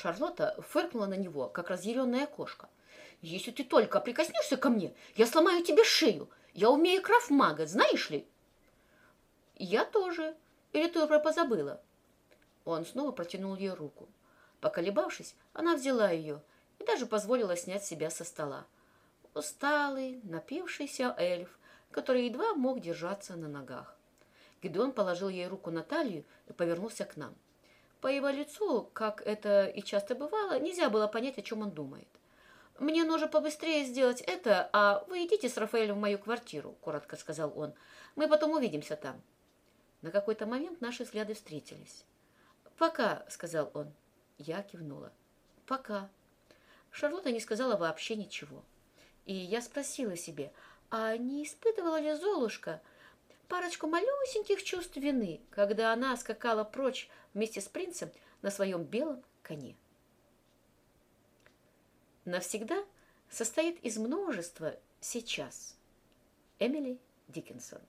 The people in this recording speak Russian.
Шарлотта фыркнула на него, как разъяренная кошка. «Если ты только прикоснешься ко мне, я сломаю тебе шею. Я умею крафмага, знаешь ли?» «Я тоже. Или ты уже позабыла?» Он снова протянул ей руку. Поколебавшись, она взяла ее и даже позволила снять себя со стола. Усталый, напившийся эльф, который едва мог держаться на ногах. Гедеон положил ей руку на талию и повернулся к нам. По его лицу, как это и часто бывало, нельзя было понять, о чем он думает. «Мне нужно побыстрее сделать это, а вы идите с Рафаэлем в мою квартиру», — коротко сказал он. «Мы потом увидимся там». На какой-то момент наши взгляды встретились. «Пока», — сказал он. Я кивнула. «Пока». Шарлотта не сказала вообще ничего. И я спросила себе, а не испытывала ли Золушка парочку малюсеньких чувств вины, когда она скакала прочь вместе с принцем на своем белом коне? Навсегда состоит из множества сейчас. Эмили Диккенсон